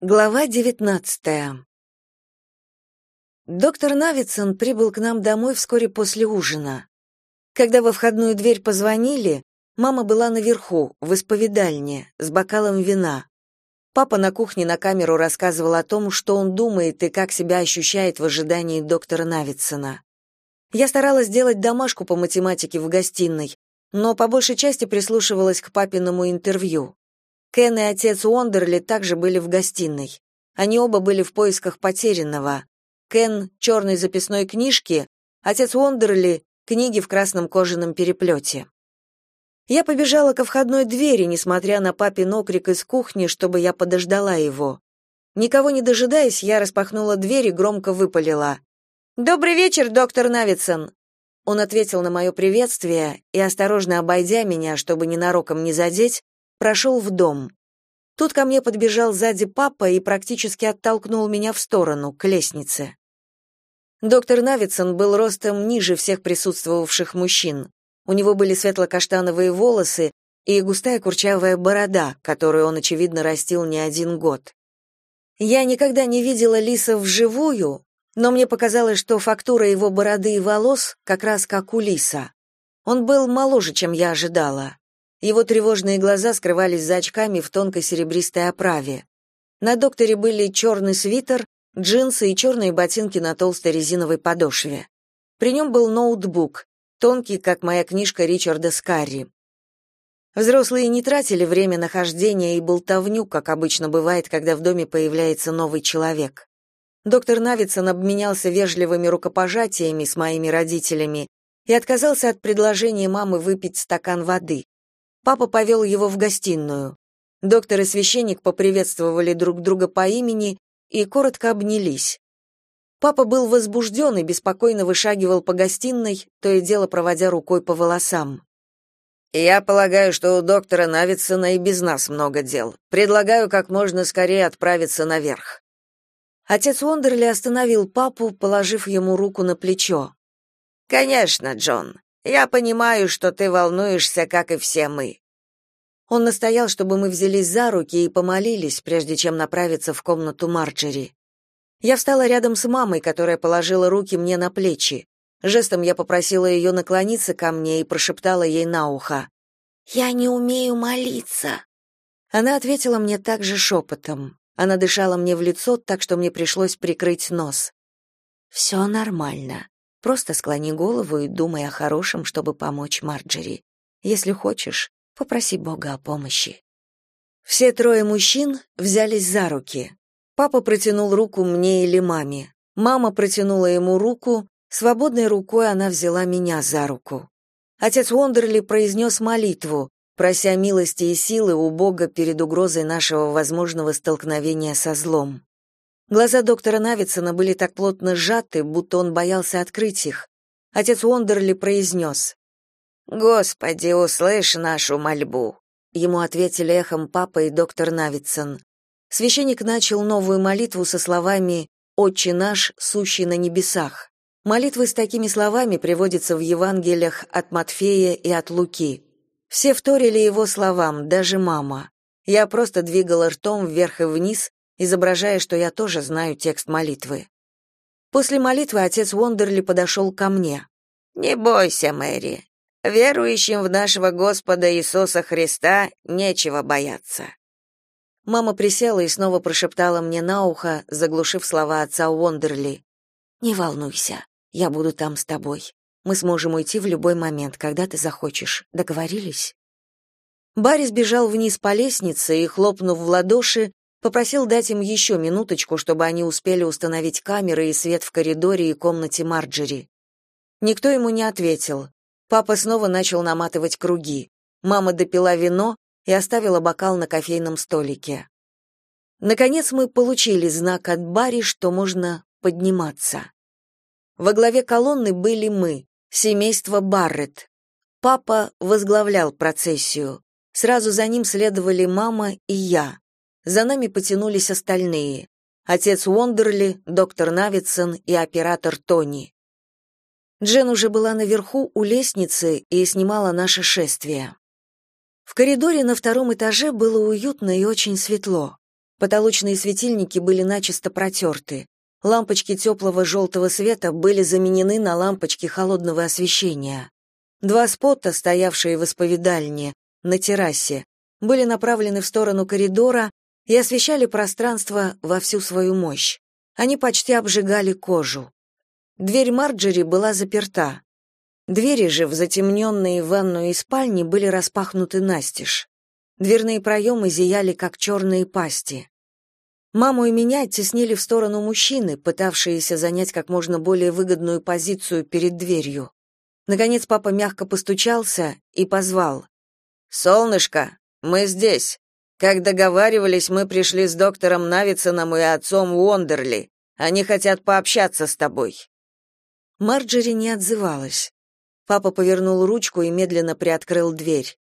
Глава девятнадцатая. Доктор Навицын прибыл к нам домой вскоре после ужина. Когда во входную дверь позвонили, мама была наверху, в исповедальне, с бокалом вина. Папа на кухне на камеру рассказывал о том, что он думает и как себя ощущает в ожидании доктора Навицына. Я старалась делать домашку по математике в гостиной, но по большей части прислушивалась к папиному интервью. Кен и отец Уондерли также были в гостиной. Они оба были в поисках потерянного. Кен — черной записной книжки, отец Уондерли — книги в красном кожаном переплете. Я побежала ко входной двери, несмотря на папин окрик из кухни, чтобы я подождала его. Никого не дожидаясь, я распахнула дверь и громко выпалила. «Добрый вечер, доктор Навицын!» Он ответил на мое приветствие и, осторожно обойдя меня, чтобы ненароком не задеть, прошел в дом. Тут ко мне подбежал сзади папа и практически оттолкнул меня в сторону, к лестнице. Доктор Навицын был ростом ниже всех присутствовавших мужчин. У него были светло-каштановые волосы и густая курчавая борода, которую он, очевидно, растил не один год. Я никогда не видела лиса вживую, но мне показалось, что фактура его бороды и волос как раз как у лиса. Он был моложе, чем я ожидала. Его тревожные глаза скрывались за очками в тонкой серебристой оправе. На докторе были черный свитер, джинсы и черные ботинки на толстой резиновой подошве. При нем был ноутбук, тонкий, как моя книжка Ричарда Скарри. Взрослые не тратили время нахождения и болтовню, как обычно бывает, когда в доме появляется новый человек. Доктор Навицын обменялся вежливыми рукопожатиями с моими родителями и отказался от предложения мамы выпить стакан воды. Папа повел его в гостиную. Доктор и священник поприветствовали друг друга по имени и коротко обнялись. Папа был возбужден и беспокойно вышагивал по гостиной, то и дело проводя рукой по волосам. «Я полагаю, что у доктора Навицына и без нас много дел. Предлагаю как можно скорее отправиться наверх». Отец Уондерли остановил папу, положив ему руку на плечо. «Конечно, Джон. Я понимаю, что ты волнуешься, как и все мы. Он настоял, чтобы мы взялись за руки и помолились, прежде чем направиться в комнату Марджери. Я встала рядом с мамой, которая положила руки мне на плечи. Жестом я попросила ее наклониться ко мне и прошептала ей на ухо: "Я не умею молиться". Она ответила мне также шепотом. Она дышала мне в лицо, так что мне пришлось прикрыть нос. «Все нормально. Просто склони голову и думай о хорошем, чтобы помочь Марджери. Если хочешь, попроси Бога о помощи. Все трое мужчин взялись за руки. Папа протянул руку мне или маме. Мама протянула ему руку, свободной рукой она взяла меня за руку. Отец Уондерли произнес молитву, прося милости и силы у Бога перед угрозой нашего возможного столкновения со злом. Глаза доктора Навицына были так плотно сжаты, будто он боялся открыть их. Отец Уондерли произнес, «Господи, услышь нашу мольбу!» Ему ответили эхом папа и доктор Навицын. Священник начал новую молитву со словами «Отче наш, сущий на небесах». Молитвы с такими словами приводятся в Евангелиях от Матфея и от Луки. Все вторили его словам, даже мама. Я просто двигала ртом вверх и вниз, изображая, что я тоже знаю текст молитвы. После молитвы отец Уондерли подошел ко мне. «Не бойся, Мэри. Верующим в нашего Господа Иисуса Христа нечего бояться». Мама присела и снова прошептала мне на ухо, заглушив слова отца Уондерли. «Не волнуйся, я буду там с тобой. Мы сможем уйти в любой момент, когда ты захочешь. Договорились?» Барри сбежал вниз по лестнице и, хлопнув в ладоши, Попросил дать им еще минуточку, чтобы они успели установить камеры и свет в коридоре и комнате Марджери. Никто ему не ответил. Папа снова начал наматывать круги. Мама допила вино и оставила бокал на кофейном столике. Наконец мы получили знак от Барри, что можно подниматься. Во главе колонны были мы, семейство Барретт. Папа возглавлял процессию. Сразу за ним следовали мама и я. За нами потянулись остальные. Отец Уондерли, доктор Навидсон и оператор Тони. Джен уже была наверху у лестницы и снимала наше шествие. В коридоре на втором этаже было уютно и очень светло. Потолочные светильники были начисто протерты. Лампочки теплого желтого света были заменены на лампочки холодного освещения. Два спота, стоявшие в исповедальне, на террасе, были направлены в сторону коридора и освещали пространство во всю свою мощь. Они почти обжигали кожу. Дверь Марджери была заперта. Двери же в затемненные ванную и спальни были распахнуты настежь. Дверные проемы зияли, как черные пасти. Маму и меня теснили в сторону мужчины, пытавшиеся занять как можно более выгодную позицию перед дверью. Наконец папа мягко постучался и позвал. «Солнышко, мы здесь. Как договаривались, мы пришли с доктором Навиценом и отцом Уондерли. Они хотят пообщаться с тобой». Марджери не отзывалась. Папа повернул ручку и медленно приоткрыл дверь.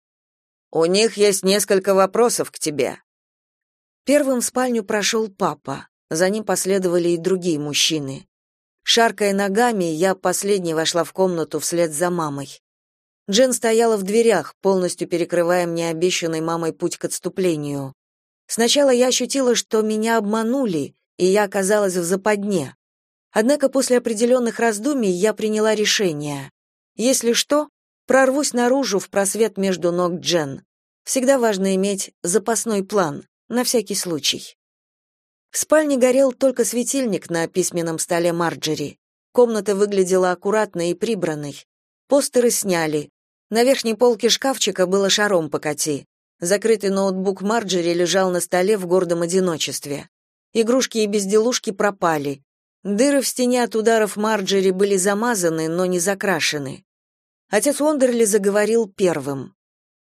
У них есть несколько вопросов к тебе. Первым в спальню прошел папа. За ним последовали и другие мужчины. Шаркая ногами, я последней вошла в комнату вслед за мамой. Джен стояла в дверях, полностью перекрывая мне обещанный мамой путь к отступлению. Сначала я ощутила, что меня обманули, и я оказалась в западне. Однако после определенных раздумий я приняла решение. Если что, Прорвусь наружу в просвет между ног Джен. Всегда важно иметь запасной план, на всякий случай. В спальне горел только светильник на письменном столе Марджери. Комната выглядела аккуратной и прибранной. Постеры сняли. На верхней полке шкафчика было шаром покати. Закрытый ноутбук Марджери лежал на столе в гордом одиночестве. Игрушки и безделушки пропали. Дыры в стене от ударов Марджери были замазаны, но не закрашены. Отец Уондерли заговорил первым.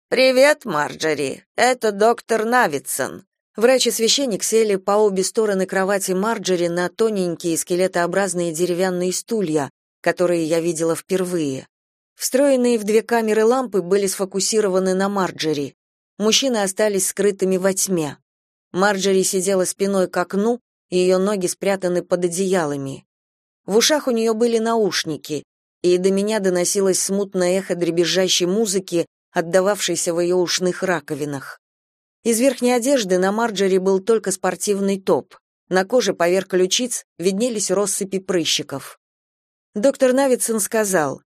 «Привет, Марджори. Это доктор Навидсон». Врач и священник сели по обе стороны кровати Марджери на тоненькие скелетообразные деревянные стулья, которые я видела впервые. Встроенные в две камеры лампы были сфокусированы на Марджери. Мужчины остались скрытыми во тьме. Марджери сидела спиной к окну, ее ноги спрятаны под одеялами. В ушах у нее были наушники, и до меня доносилось смутное эхо дребезжащей музыки, отдававшейся в ее ушных раковинах. Из верхней одежды на Марджери был только спортивный топ. На коже поверх ключиц виднелись россыпи прыщиков. Доктор Навидсон сказал,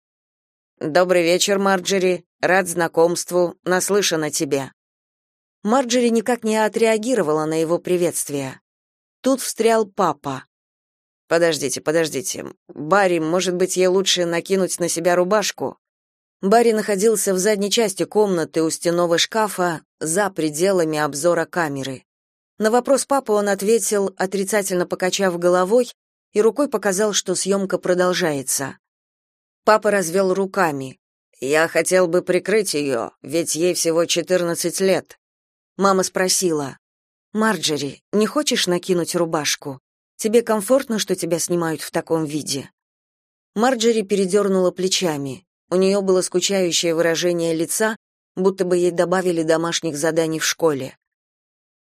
«Добрый вечер, Марджери. Рад знакомству. Наслышан о тебе». Марджери никак не отреагировала на его приветствие. Тут встрял папа. Подождите, подождите. Барри, может быть, ей лучше накинуть на себя рубашку? Барри находился в задней части комнаты у стенного шкафа, за пределами обзора камеры. На вопрос папы он ответил, отрицательно покачав головой, и рукой показал, что съемка продолжается. Папа развел руками. «Я хотел бы прикрыть ее, ведь ей всего 14 лет». Мама спросила, «Марджери, не хочешь накинуть рубашку?» Тебе комфортно, что тебя снимают в таком виде?» Марджери передернула плечами. У нее было скучающее выражение лица, будто бы ей добавили домашних заданий в школе.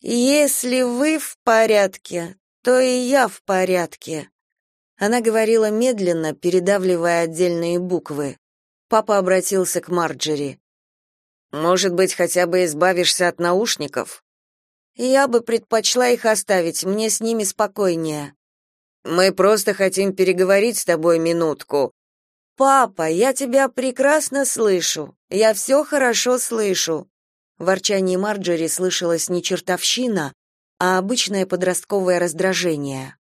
«Если вы в порядке, то и я в порядке». Она говорила медленно, передавливая отдельные буквы. Папа обратился к Марджери. «Может быть, хотя бы избавишься от наушников?» Я бы предпочла их оставить, мне с ними спокойнее. Мы просто хотим переговорить с тобой минутку. Папа, я тебя прекрасно слышу. Я все хорошо слышу. В ворчании Марджери слышалась не чертовщина, а обычное подростковое раздражение.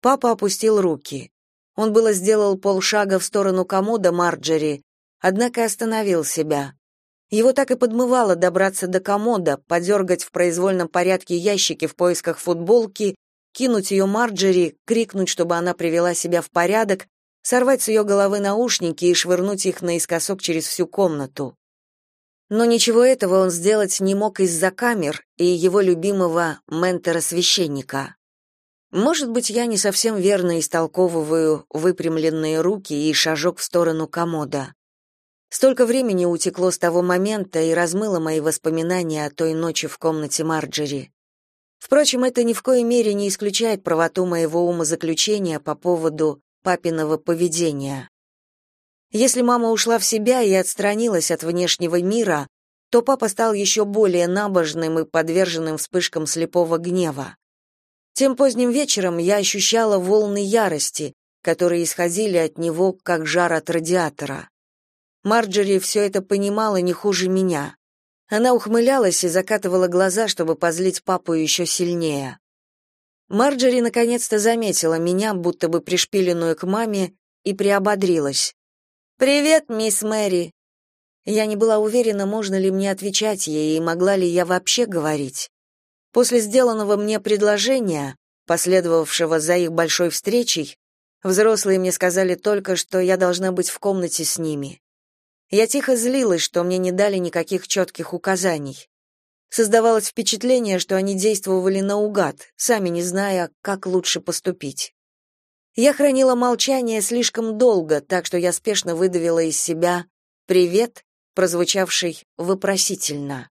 Папа опустил руки. Он было сделал полшага в сторону комода Марджери, однако остановил себя. Его так и подмывало добраться до комода, подергать в произвольном порядке ящики в поисках футболки, кинуть ее Марджери, крикнуть, чтобы она привела себя в порядок, сорвать с ее головы наушники и швырнуть их наискосок через всю комнату. Но ничего этого он сделать не мог из-за камер и его любимого ментора-священника. Может быть, я не совсем верно истолковываю выпрямленные руки и шажок в сторону комода. Столько времени утекло с того момента и размыло мои воспоминания о той ночи в комнате Марджери. Впрочем, это ни в коей мере не исключает правоту моего умозаключения по поводу папиного поведения. Если мама ушла в себя и отстранилась от внешнего мира, то папа стал еще более набожным и подверженным вспышкам слепого гнева. Тем поздним вечером я ощущала волны ярости, которые исходили от него, как жар от радиатора. Марджери все это понимала не хуже меня. Она ухмылялась и закатывала глаза, чтобы позлить папу еще сильнее. Марджери наконец-то заметила меня, будто бы пришпиленную к маме, и приободрилась. «Привет, мисс Мэри!» Я не была уверена, можно ли мне отвечать ей и могла ли я вообще говорить. После сделанного мне предложения, последовавшего за их большой встречей, взрослые мне сказали только, что я должна быть в комнате с ними. Я тихо злилась, что мне не дали никаких четких указаний. Создавалось впечатление, что они действовали наугад, сами не зная, как лучше поступить. Я хранила молчание слишком долго, так что я спешно выдавила из себя «привет», прозвучавший вопросительно.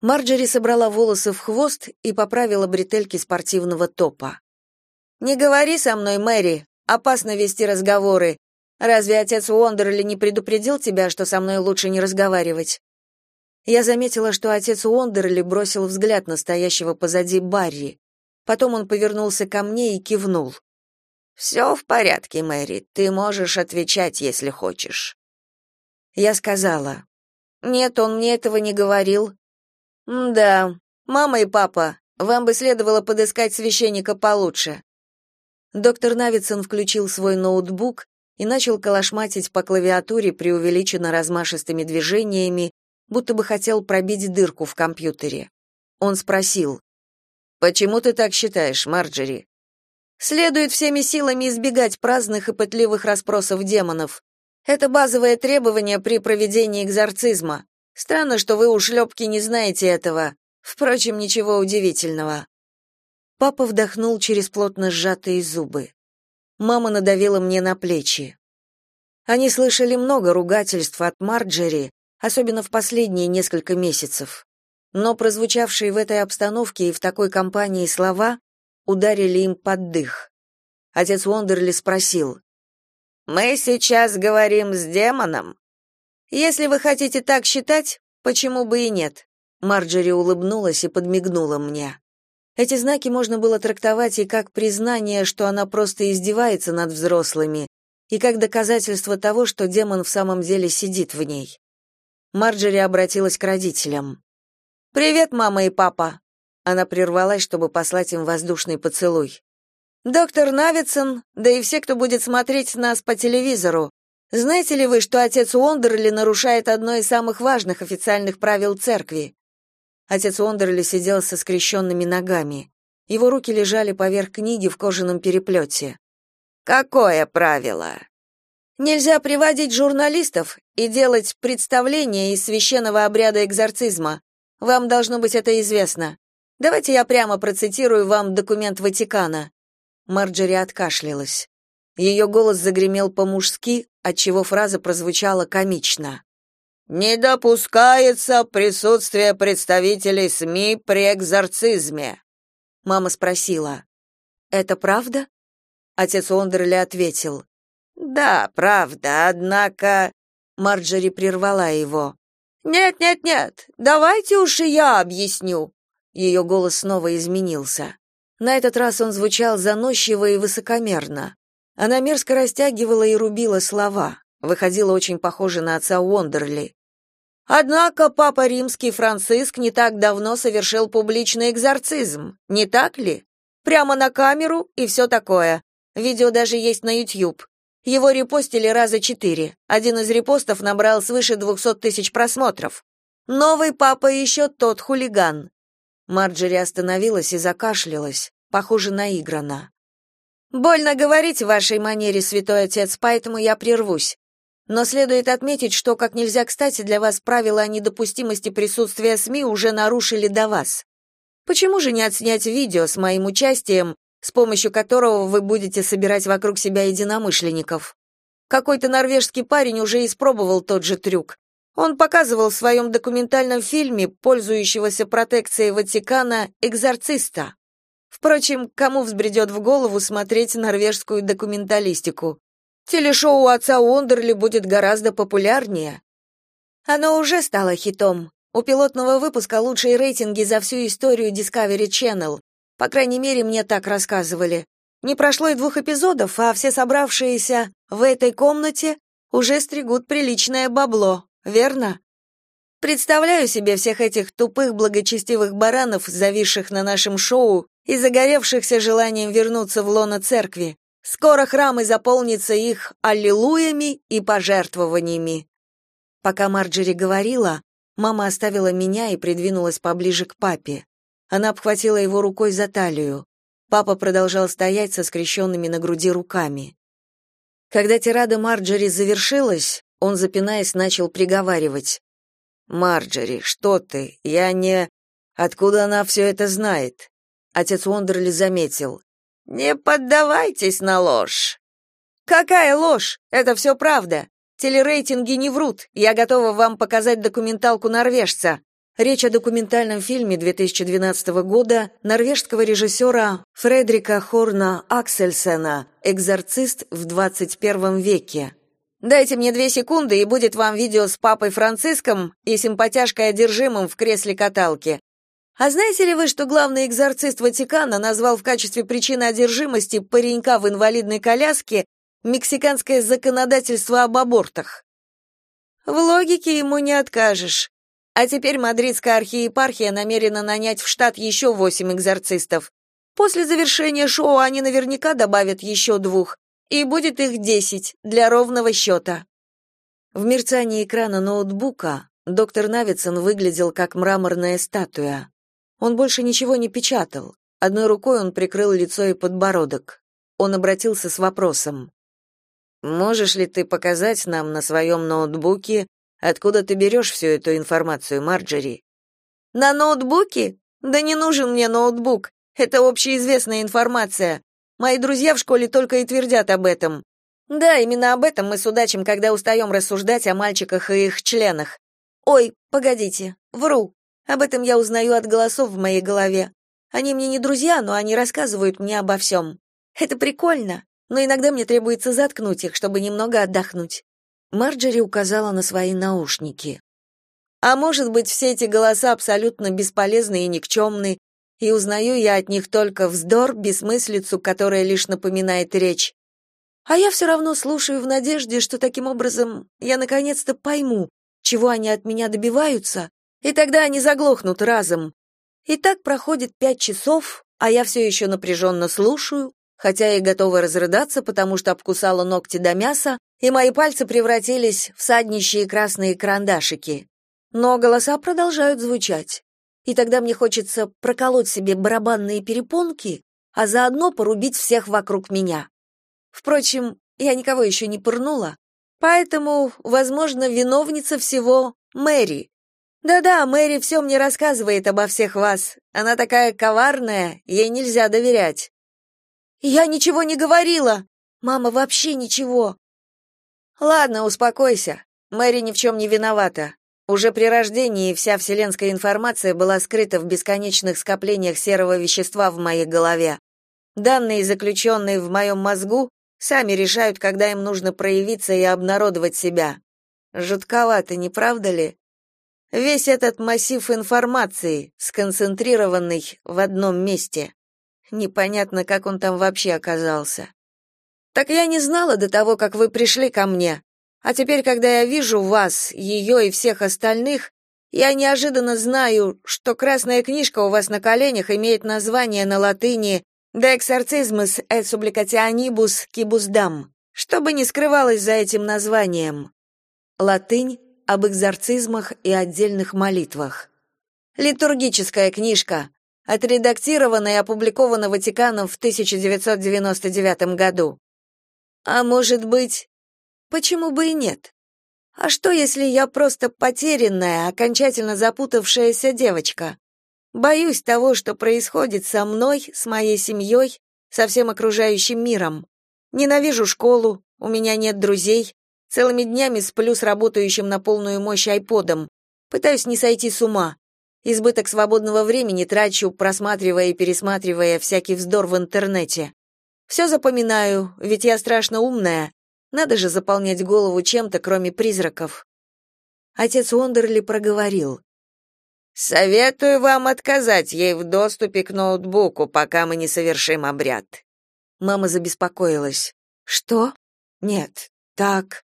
Марджери собрала волосы в хвост и поправила бретельки спортивного топа. «Не говори со мной, Мэри. Опасно вести разговоры. Разве отец Уондерли не предупредил тебя, что со мной лучше не разговаривать?» Я заметила, что отец Уондерли бросил взгляд на стоящего позади Барри. Потом он повернулся ко мне и кивнул. «Все в порядке, Мэри. Ты можешь отвечать, если хочешь». Я сказала: "Нет, он мне этого не говорил". "Да, мама и папа, вам бы следовало подыскать священника получше". Доктор Навицын включил свой ноутбук и начал колошматить по клавиатуре преувеличенно размашистыми движениями, будто бы хотел пробить дырку в компьютере. Он спросил: "Почему ты так считаешь, Марджери?" Следует всеми силами избегать праздных и пытливых расспросов демонов. Это базовое требование при проведении экзорцизма. Странно, что вы у шлепки не знаете этого. Впрочем, ничего удивительного. Папа вдохнул через плотно сжатые зубы. Мама надавила мне на плечи. Они слышали много ругательств от Марджери, особенно в последние несколько месяцев. Но прозвучавшие в этой обстановке и в такой компании слова ударили им под дых. Отец Уондерли спросил: мы сейчас говорим с демоном. Если вы хотите так считать, почему бы и нет? Марджери улыбнулась и подмигнула мне. Эти знаки можно было трактовать и как признание, что она просто издевается над взрослыми, и как доказательство того, что демон в самом деле сидит в ней. Марджери обратилась к родителям. «Привет, мама и папа!» Она прервалась, чтобы послать им воздушный поцелуй. Доктор Навицын, да и все, кто будет смотреть нас по телевизору. Знаете ли вы, что отец Уондерли нарушает одно из самых важных официальных правил церкви? Отец Уондерли сидел со скрещенными ногами. Его руки лежали поверх книги в кожаном переплете. Какое правило? Нельзя приводить журналистов и делать представления из священного обряда экзорцизма. Вам должно быть это известно. Давайте я прямо процитирую вам документ Ватикана. Марджери откашлялась. Ее голос загремел по-мужски, отчего фраза прозвучала комично. «Не допускается присутствие представителей СМИ при экзорцизме». Мама спросила. «Это правда?» Отец Ондерли ответил. «Да, правда, однако...» Марджери прервала его. «Нет, нет, нет, давайте уж и я объясню». Ее голос снова изменился. На этот раз он звучал заносчиво и высокомерно. Она мерзко растягивала и рубила слова. Выходила очень похоже на отца Уондерли. Однако папа римский Франциск не так давно совершил публичный экзорцизм, не так ли? Прямо на камеру и все такое. Видео даже есть на YouTube. Его репостили раза четыре. Один из репостов набрал свыше двухсот тысяч просмотров. Новый папа еще тот хулиган. Марджери остановилась и закашлялась, похоже, наигранно. Больно говорить в вашей манере, святой отец, поэтому я прервусь. Но следует отметить, что как нельзя кстати для вас правила о недопустимости присутствия СМИ уже нарушили до вас. Почему же не отснять видео с моим участием, с помощью которого вы будете собирать вокруг себя единомышленников? Какой-то норвежский парень уже испробовал тот же трюк. Он показывал в своем документальном фильме, пользующегося протекцией Ватикана, экзорциста. Впрочем, кому взбредет в голову смотреть норвежскую документалистику? Телешоу отца Уондерли будет гораздо популярнее. Оно уже стало хитом. У пилотного выпуска лучшие рейтинги за всю историю Discovery Channel. По крайней мере, мне так рассказывали. Не прошло и двух эпизодов, а все собравшиеся в этой комнате уже стригут приличное бабло, верно? Представляю себе всех этих тупых благочестивых баранов, зависших на нашем шоу и загоревшихся желанием вернуться в лоно церкви. Скоро храм и заполнится их аллилуями и пожертвованиями. Пока Марджери говорила, мама оставила меня и придвинулась поближе к папе. Она обхватила его рукой за талию. Папа продолжал стоять со скрещенными на груди руками. Когда тирада Марджери завершилась, он, запинаясь, начал приговаривать. Марджери, что ты? Я не Откуда она все это знает? Отец Уондерли заметил. Не поддавайтесь на ложь. Какая ложь? Это все правда. Телерейтинги не врут. Я готова вам показать документалку норвежца. Речь о документальном фильме 2012 года норвежского режиссера Фредрика Хорна Аксельсена «Экзорцист в 21 веке». Дайте мне две секунды, и будет вам видео с папой Франциском и симпатяшкой одержимым в кресле каталки. А знаете ли вы, что главный экзорцист Ватикана назвал в качестве причины одержимости паренька в инвалидной коляске мексиканское законодательство об абортах? В логике ему не откажешь. А теперь мадридская архиепархия намерена нанять в штат еще восемь экзорцистов. После завершения шоу они наверняка добавят еще двух, и будет их десять для ровного счета». В мерцании экрана ноутбука доктор Навицын выглядел как мраморная статуя. Он больше ничего не печатал. Одной рукой он прикрыл лицо и подбородок. Он обратился с вопросом. «Можешь ли ты показать нам на своем ноутбуке, откуда ты берешь всю эту информацию, Марджери?» «На ноутбуке? Да не нужен мне ноутбук. Это общеизвестная информация. Мои друзья в школе только и твердят об этом. Да, именно об этом мы судачим, когда устаем рассуждать о мальчиках и их членах. Ой, погодите, вру. Об этом я узнаю от голосов в моей голове. Они мне не друзья, но они рассказывают мне обо всем. Это прикольно, но иногда мне требуется заткнуть их, чтобы немного отдохнуть. Марджери указала на свои наушники. А может быть, все эти голоса абсолютно бесполезны и никчемны, и узнаю я от них только вздор, бессмыслицу, которая лишь напоминает речь. А я все равно слушаю в надежде, что таким образом я наконец-то пойму, чего они от меня добиваются, и тогда они заглохнут разом. И так проходит пять часов, а я все еще напряженно слушаю, хотя и готова разрыдаться, потому что обкусала ногти до мяса, и мои пальцы превратились в саднищие красные карандашики. Но голоса продолжают звучать и тогда мне хочется проколоть себе барабанные перепонки, а заодно порубить всех вокруг меня. Впрочем, я никого еще не пырнула, поэтому, возможно, виновница всего Мэри. Да-да, Мэри все мне рассказывает обо всех вас. Она такая коварная, ей нельзя доверять. Я ничего не говорила. Мама вообще ничего. Ладно, успокойся. Мэри ни в чем не виновата. Уже при рождении вся вселенская информация была скрыта в бесконечных скоплениях серого вещества в моей голове. Данные, заключенные в моем мозгу, сами решают, когда им нужно проявиться и обнародовать себя. Жутковато, не правда ли? Весь этот массив информации, сконцентрированный в одном месте. Непонятно, как он там вообще оказался. Так я не знала до того, как вы пришли ко мне, а теперь, когда я вижу вас, ее и всех остальных, я неожиданно знаю, что красная книжка у вас на коленях имеет название на латыни «De exorcismus et supplicationibus quibusdam», что бы ни скрывалось за этим названием. Латынь об экзорцизмах и отдельных молитвах. Литургическая книжка, отредактирована и опубликована Ватиканом в 1999 году. А может быть, Почему бы и нет? А что, если я просто потерянная, окончательно запутавшаяся девочка? Боюсь того, что происходит со мной, с моей семьей, со всем окружающим миром. Ненавижу школу, у меня нет друзей, целыми днями сплю с работающим на полную мощь айподом. Пытаюсь не сойти с ума. Избыток свободного времени трачу, просматривая и пересматривая всякий вздор в интернете. Все запоминаю, ведь я страшно умная, надо же заполнять голову чем-то, кроме призраков. Отец Уондерли проговорил. Советую вам отказать ей в доступе к ноутбуку, пока мы не совершим обряд. Мама забеспокоилась. Что? Нет. Так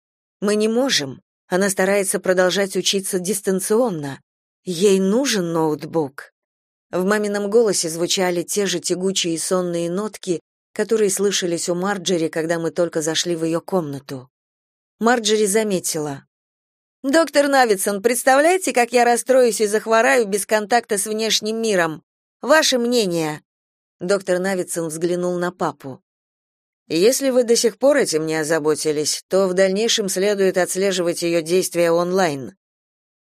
мы не можем. Она старается продолжать учиться дистанционно. Ей нужен ноутбук. В мамином голосе звучали те же тягучие сонные нотки, которые слышались у Марджери, когда мы только зашли в ее комнату. Марджери заметила. «Доктор Навидсон, представляете, как я расстроюсь и захвораю без контакта с внешним миром? Ваше мнение?» Доктор Навидсон взглянул на папу. Если вы до сих пор этим не озаботились, то в дальнейшем следует отслеживать ее действия онлайн.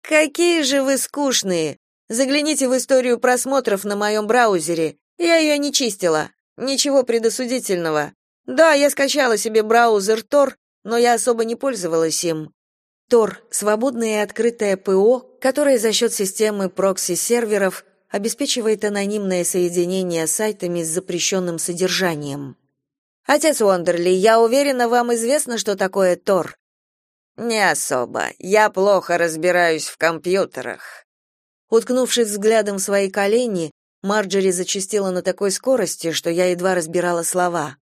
Какие же вы скучные. Загляните в историю просмотров на моем браузере. Я ее не чистила. Ничего предосудительного. Да, я скачала себе браузер Tor, но я особо не пользовалась им. Tor свободное и открытое ПО, которое за счет системы прокси-серверов обеспечивает анонимное соединение с сайтами с запрещенным содержанием. Отец Уондерли, я уверена, вам известно, что такое Тор. Не особо. Я плохо разбираюсь в компьютерах. Уткнувшись взглядом в свои колени, Марджери зачастила на такой скорости, что я едва разбирала слова.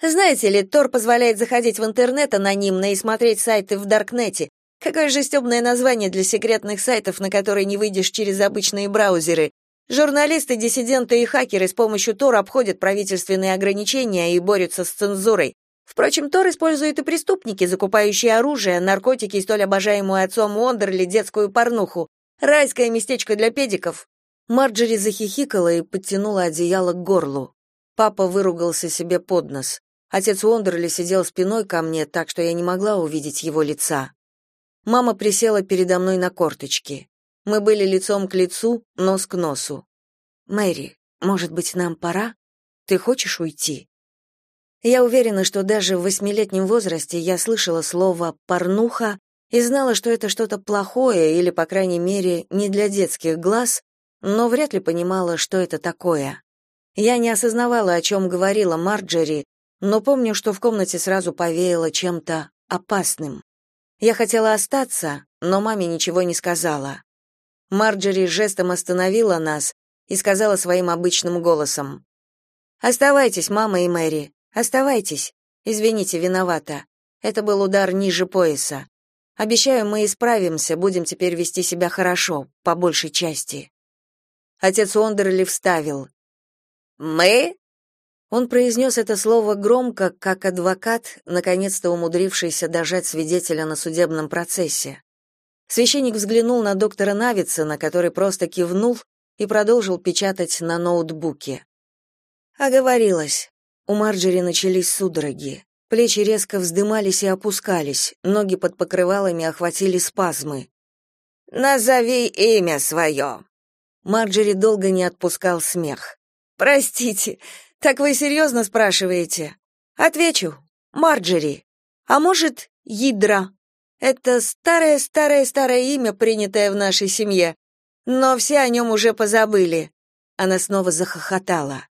Знаете ли, Тор позволяет заходить в интернет анонимно и смотреть сайты в Даркнете. Какое же стёбное название для секретных сайтов, на которые не выйдешь через обычные браузеры. Журналисты, диссиденты и хакеры с помощью Тор обходят правительственные ограничения и борются с цензурой. Впрочем, Тор используют и преступники, закупающие оружие, наркотики и столь обожаемую отцом Уондерли детскую порнуху. Райское местечко для педиков. Марджери захихикала и подтянула одеяло к горлу. Папа выругался себе под нос. Отец Уондерли сидел спиной ко мне, так что я не могла увидеть его лица. Мама присела передо мной на корточки. Мы были лицом к лицу, нос к носу. «Мэри, может быть, нам пора? Ты хочешь уйти?» Я уверена, что даже в восьмилетнем возрасте я слышала слово «порнуха» и знала, что это что-то плохое или, по крайней мере, не для детских глаз, но вряд ли понимала, что это такое. Я не осознавала, о чем говорила Марджери, но помню, что в комнате сразу повеяло чем-то опасным. Я хотела остаться, но маме ничего не сказала. Марджери жестом остановила нас и сказала своим обычным голосом: "Оставайтесь, мама и Мэри, оставайтесь. Извините, виновата. Это был удар ниже пояса. Обещаю, мы исправимся, будем теперь вести себя хорошо, по большей части". Отец Уондерли вставил: "Мы?" Он произнес это слово громко, как адвокат, наконец-то умудрившийся дожать свидетеля на судебном процессе. Священник взглянул на доктора Навицена, который просто кивнул и продолжил печатать на ноутбуке. Оговорилась. У Марджери начались судороги. Плечи резко вздымались и опускались, ноги под покрывалами охватили спазмы. «Назови имя свое!» Марджери долго не отпускал смех. «Простите, так вы серьезно спрашиваете?» «Отвечу. Марджери. А может, Йидра?» Это старое-старое-старое имя, принятое в нашей семье. Но все о нем уже позабыли. Она снова захохотала.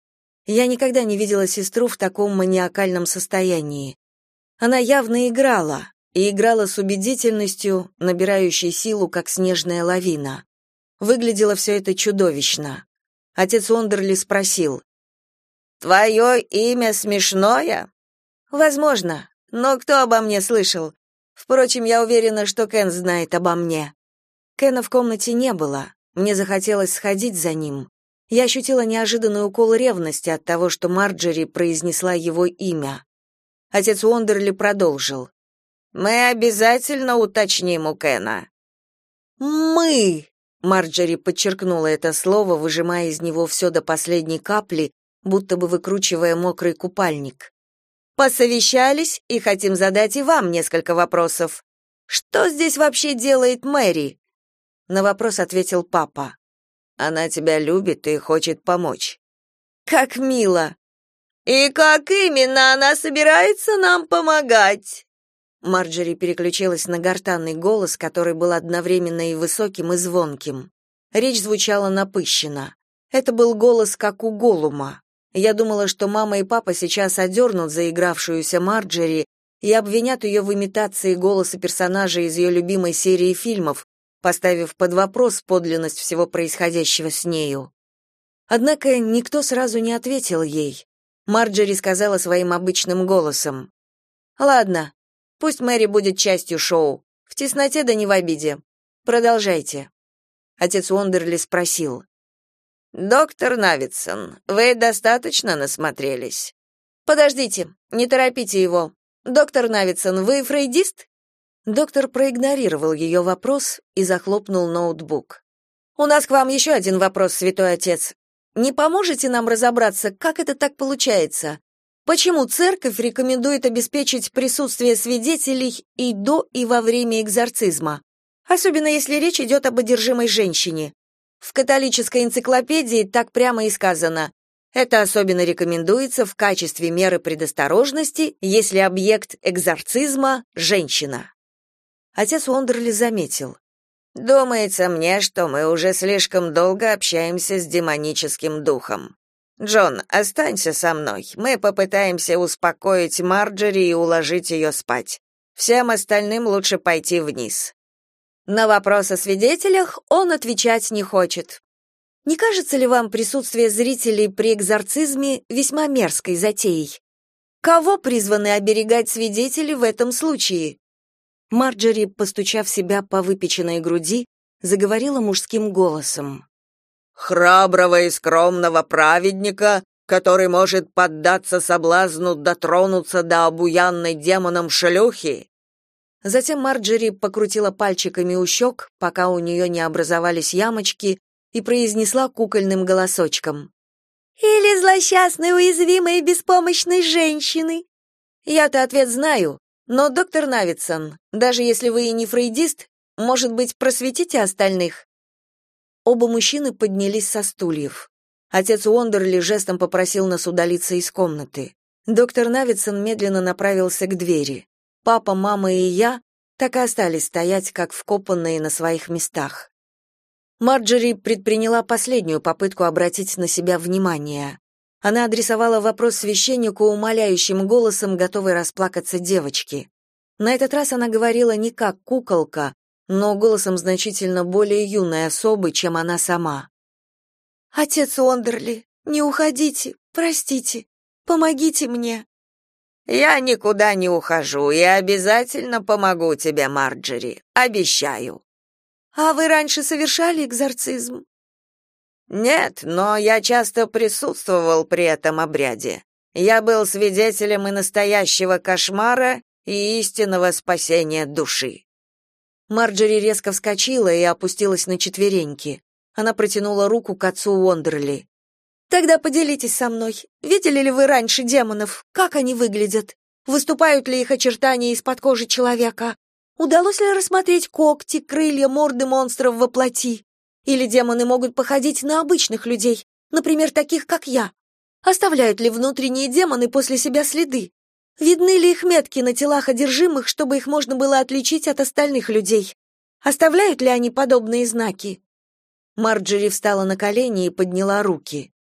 Я никогда не видела сестру в таком маниакальном состоянии. Она явно играла, и играла с убедительностью, набирающей силу, как снежная лавина. Выглядело все это чудовищно. Отец Ондерли спросил. «Твое имя смешное?» «Возможно. Но кто обо мне слышал? Впрочем, я уверена, что Кен знает обо мне. Кена в комнате не было. Мне захотелось сходить за ним. Я ощутила неожиданный укол ревности от того, что Марджери произнесла его имя. Отец Уондерли продолжил. «Мы обязательно уточним у Кена». «Мы!» Марджери подчеркнула это слово, выжимая из него все до последней капли, будто бы выкручивая мокрый купальник. Посовещались и хотим задать и вам несколько вопросов. Что здесь вообще делает Мэри? На вопрос ответил папа. Она тебя любит и хочет помочь. Как мило. И как именно она собирается нам помогать? Марджери переключилась на гортанный голос, который был одновременно и высоким, и звонким. Речь звучала напыщенно. Это был голос как у Голума. Я думала, что мама и папа сейчас одернут заигравшуюся Марджери и обвинят ее в имитации голоса персонажа из ее любимой серии фильмов, поставив под вопрос подлинность всего происходящего с нею. Однако никто сразу не ответил ей. Марджери сказала своим обычным голосом. «Ладно, пусть Мэри будет частью шоу. В тесноте да не в обиде. Продолжайте». Отец Уондерли спросил. «Доктор Навидсон, вы достаточно насмотрелись?» «Подождите, не торопите его. Доктор Навидсон, вы фрейдист?» Доктор проигнорировал ее вопрос и захлопнул ноутбук. «У нас к вам еще один вопрос, святой отец. Не поможете нам разобраться, как это так получается? Почему церковь рекомендует обеспечить присутствие свидетелей и до, и во время экзорцизма? Особенно если речь идет об одержимой женщине. В католической энциклопедии так прямо и сказано. Это особенно рекомендуется в качестве меры предосторожности, если объект экзорцизма – женщина. Отец Уондерли заметил. Думается мне, что мы уже слишком долго общаемся с демоническим духом. Джон, останься со мной. Мы попытаемся успокоить Марджери и уложить ее спать. Всем остальным лучше пойти вниз. На вопрос о свидетелях он отвечать не хочет. Не кажется ли вам присутствие зрителей при экзорцизме весьма мерзкой затеей? Кого призваны оберегать свидетели в этом случае? Марджери, постучав себя по выпеченной груди, заговорила мужским голосом. «Храброго и скромного праведника, который может поддаться соблазну дотронуться до обуянной демоном шлюхи?» Затем Марджери покрутила пальчиками у щек, пока у нее не образовались ямочки, и произнесла кукольным голосочком. «Или злосчастной, уязвимой и беспомощной женщины». «Я-то ответ знаю, но, доктор Навидсон, даже если вы и не фрейдист, может быть, просветите остальных?» Оба мужчины поднялись со стульев. Отец Уондерли жестом попросил нас удалиться из комнаты. Доктор Навидсон медленно направился к двери. Папа, мама и я так и остались стоять, как вкопанные на своих местах. Марджери предприняла последнюю попытку обратить на себя внимание. Она адресовала вопрос священнику умоляющим голосом, готовой расплакаться девочки. На этот раз она говорила не как куколка, но голосом значительно более юной особы, чем она сама. «Отец Ондерли, не уходите, простите, помогите мне». «Я никуда не ухожу и обязательно помогу тебе, Марджери, обещаю». «А вы раньше совершали экзорцизм?» Нет, но я часто присутствовал при этом обряде. Я был свидетелем и настоящего кошмара, и истинного спасения души. Марджери резко вскочила и опустилась на четвереньки. Она протянула руку к отцу Уондерли. Тогда поделитесь со мной. Видели ли вы раньше демонов? Как они выглядят? Выступают ли их очертания из-под кожи человека? Удалось ли рассмотреть когти, крылья, морды монстров во плоти? Или демоны могут походить на обычных людей, например, таких, как я? Оставляют ли внутренние демоны после себя следы? Видны ли их метки на телах одержимых, чтобы их можно было отличить от остальных людей? Оставляют ли они подобные знаки? Марджери встала на колени и подняла руки.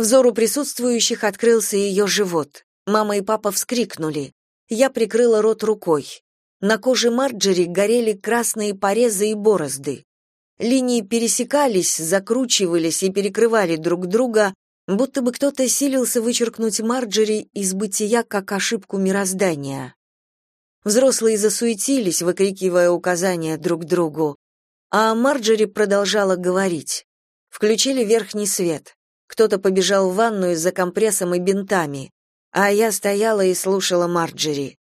Взору присутствующих открылся ее живот. Мама и папа вскрикнули. Я прикрыла рот рукой. На коже Марджери горели красные порезы и борозды. Линии пересекались, закручивались и перекрывали друг друга, будто бы кто-то силился вычеркнуть Марджери из бытия как ошибку мироздания. Взрослые засуетились, выкрикивая указания друг другу, а Марджери продолжала говорить. Включили верхний свет. Кто-то побежал в ванную за компрессом и бинтами, а я стояла и слушала Марджери.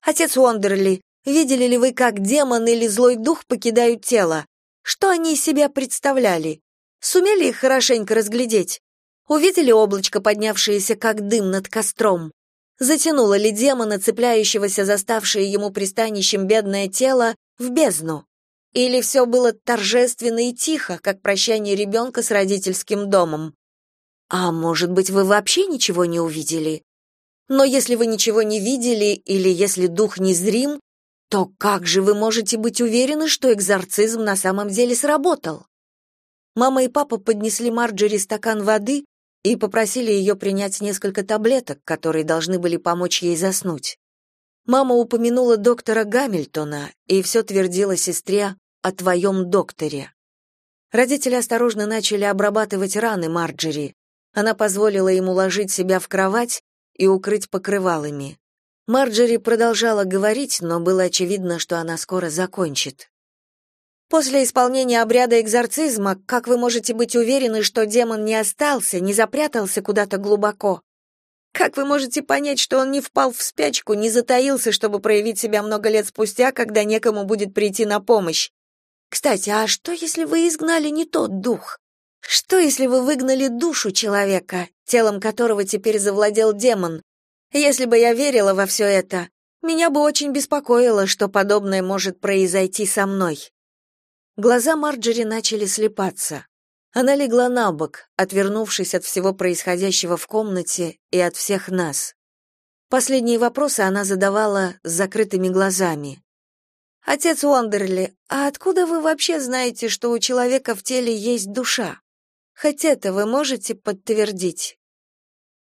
«Отец Уондерли, видели ли вы, как демон или злой дух покидают тело? Что они из себя представляли? Сумели их хорошенько разглядеть? Увидели облачко, поднявшееся как дым над костром? Затянуло ли демона, цепляющегося за ставшее ему пристанищем бедное тело, в бездну? Или все было торжественно и тихо, как прощание ребенка с родительским домом? А может быть, вы вообще ничего не увидели? Но если вы ничего не видели или если дух незрим, то как же вы можете быть уверены, что экзорцизм на самом деле сработал? Мама и папа поднесли Марджери стакан воды и попросили ее принять несколько таблеток, которые должны были помочь ей заснуть. Мама упомянула доктора Гамильтона и все твердила сестре о твоем докторе. Родители осторожно начали обрабатывать раны Марджери. Она позволила им уложить себя в кровать и укрыть покрывалами. Марджери продолжала говорить, но было очевидно, что она скоро закончит. После исполнения обряда экзорцизма, как вы можете быть уверены, что демон не остался, не запрятался куда-то глубоко? Как вы можете понять, что он не впал в спячку, не затаился, чтобы проявить себя много лет спустя, когда некому будет прийти на помощь? Кстати, а что, если вы изгнали не тот дух? Что, если вы выгнали душу человека, телом которого теперь завладел демон? Если бы я верила во все это, меня бы очень беспокоило, что подобное может произойти со мной. Глаза Марджери начали слепаться. Она легла на бок, отвернувшись от всего происходящего в комнате и от всех нас. Последние вопросы она задавала с закрытыми глазами. «Отец Уандерли, а откуда вы вообще знаете, что у человека в теле есть душа? Хоть это вы можете подтвердить?»